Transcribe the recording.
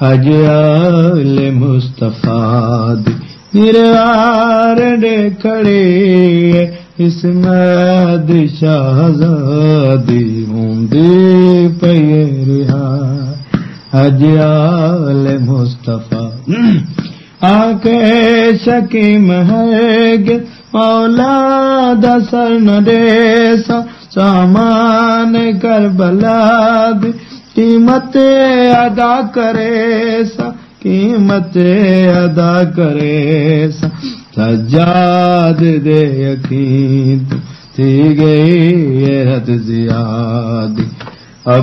اج آل مصطفیٰ نروار ڈے کھڑے اس مد شہزادی ہوندی پئی رہا اج آل مصطفیٰ۔ آ شکیم ہے گے مولا دسر نہ دے سا سامان کر بلاد قیمت ادا کرے سا قیمت ادا کرے سا سجاد دے یقین تو تھی گئی رت زیاد